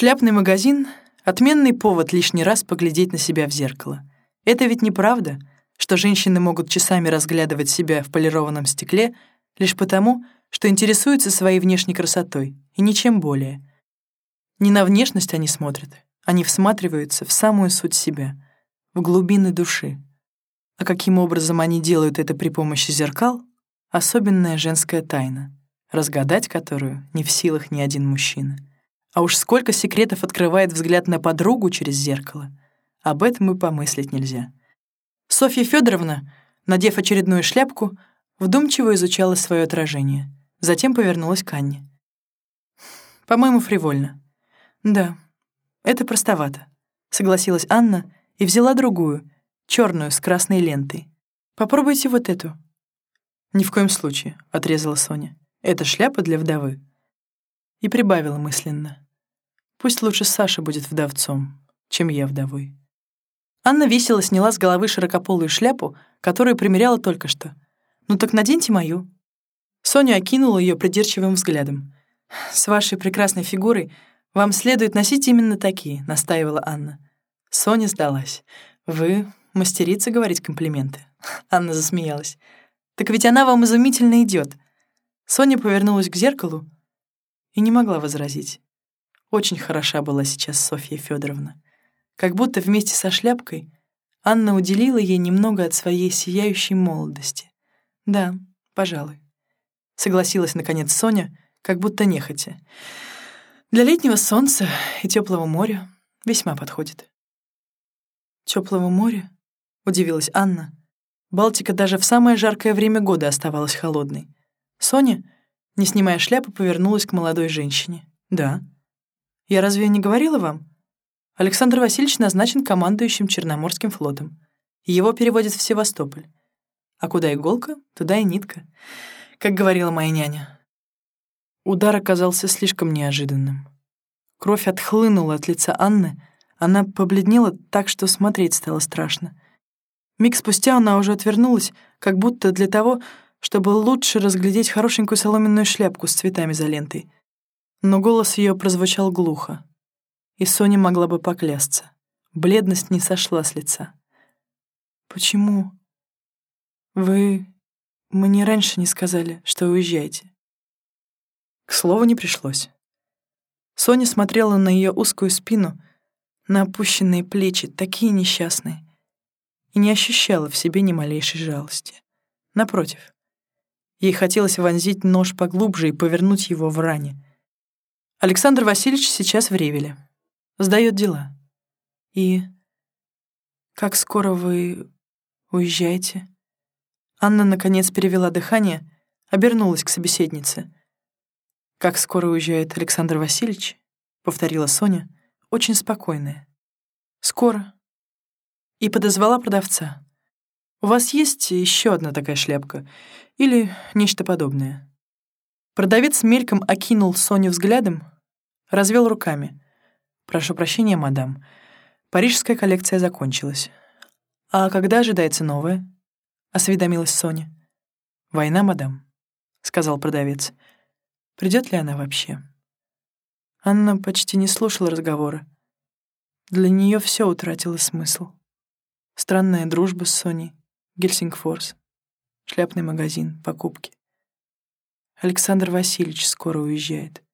Шляпный магазин — отменный повод лишний раз поглядеть на себя в зеркало. Это ведь неправда, что женщины могут часами разглядывать себя в полированном стекле лишь потому, что интересуются своей внешней красотой, и ничем более. Не на внешность они смотрят, они всматриваются в самую суть себя, в глубины души. А каким образом они делают это при помощи зеркал — особенная женская тайна, разгадать которую не в силах ни один мужчина. А уж сколько секретов открывает взгляд на подругу через зеркало. Об этом и помыслить нельзя. Софья Федоровна, надев очередную шляпку, вдумчиво изучала свое отражение. Затем повернулась к Анне. «По-моему, фривольно». «Да, это простовато», — согласилась Анна и взяла другую, черную с красной лентой. «Попробуйте вот эту». «Ни в коем случае», — отрезала Соня. «Это шляпа для вдовы». И прибавила мысленно. «Пусть лучше Саша будет вдовцом, чем я вдовой». Анна весело сняла с головы широкополую шляпу, которую примеряла только что. «Ну так наденьте мою». Соня окинула ее придирчивым взглядом. «С вашей прекрасной фигурой вам следует носить именно такие», — настаивала Анна. Соня сдалась. «Вы мастерица говорить комплименты». Анна засмеялась. «Так ведь она вам изумительно идет. Соня повернулась к зеркалу и не могла возразить. Очень хороша была сейчас Софья Федоровна. Как будто вместе со шляпкой Анна уделила ей немного от своей сияющей молодости. «Да, пожалуй», — согласилась, наконец, Соня, как будто нехотя. «Для летнего солнца и теплого моря весьма подходит». Теплого моря?» — удивилась Анна. Балтика даже в самое жаркое время года оставалась холодной. Соня, не снимая шляпы, повернулась к молодой женщине. «Да». «Я разве не говорила вам?» Александр Васильевич назначен командующим Черноморским флотом. Его переводят в Севастополь. А куда иголка, туда и нитка, как говорила моя няня. Удар оказался слишком неожиданным. Кровь отхлынула от лица Анны, она побледнела так, что смотреть стало страшно. Миг спустя она уже отвернулась, как будто для того, чтобы лучше разглядеть хорошенькую соломенную шляпку с цветами за лентой. Но голос ее прозвучал глухо и Соня могла бы поклясться. Бледность не сошла с лица. «Почему? Вы мне раньше не сказали, что уезжаете?» К слову не пришлось. Соня смотрела на ее узкую спину, на опущенные плечи, такие несчастные, и не ощущала в себе ни малейшей жалости. Напротив, ей хотелось вонзить нож поглубже и повернуть его в ране. Александр Васильевич сейчас в Ревеле сдает дела. И как скоро вы уезжаете? Анна, наконец, перевела дыхание, обернулась к собеседнице. «Как скоро уезжает Александр Васильевич?» — повторила Соня, очень спокойная. «Скоро». И подозвала продавца. «У вас есть еще одна такая шляпка? Или нечто подобное?» Продавец мельком окинул Соню взглядом, развел руками — «Прошу прощения, мадам. Парижская коллекция закончилась. А когда ожидается новая?» — осведомилась Соня. «Война, мадам», — сказал продавец. Придет ли она вообще?» Анна почти не слушала разговора. Для нее все утратило смысл. Странная дружба с Соней, Гельсингфорс, шляпный магазин, покупки. Александр Васильевич скоро уезжает.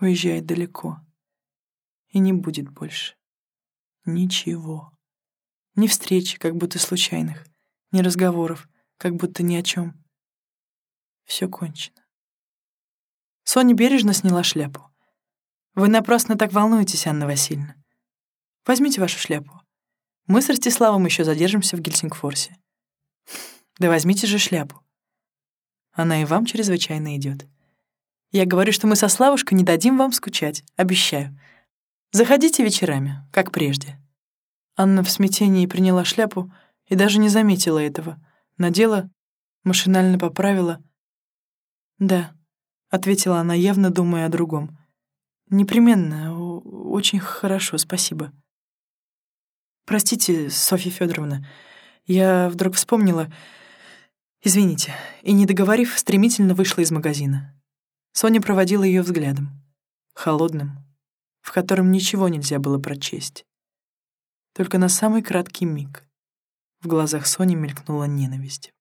Уезжает далеко и не будет больше. Ничего. Ни встреч, как будто случайных, ни разговоров, как будто ни о чем. Все кончено. Соня бережно сняла шляпу. «Вы напрасно так волнуетесь, Анна Васильевна. Возьмите вашу шляпу. Мы с Ростиславом еще задержимся в Гельсингфорсе. Да возьмите же шляпу. Она и вам чрезвычайно идет. Я говорю, что мы со Славушкой не дадим вам скучать, обещаю. Заходите вечерами, как прежде». Анна в смятении приняла шляпу и даже не заметила этого. Надела, машинально поправила. «Да», — ответила она, явно думая о другом. «Непременно, очень хорошо, спасибо». «Простите, Софья Федоровна, я вдруг вспомнила... Извините». И, не договорив, стремительно вышла из магазина. Соня проводила ее взглядом. Холодным, в котором ничего нельзя было прочесть. Только на самый краткий миг в глазах Сони мелькнула ненависть.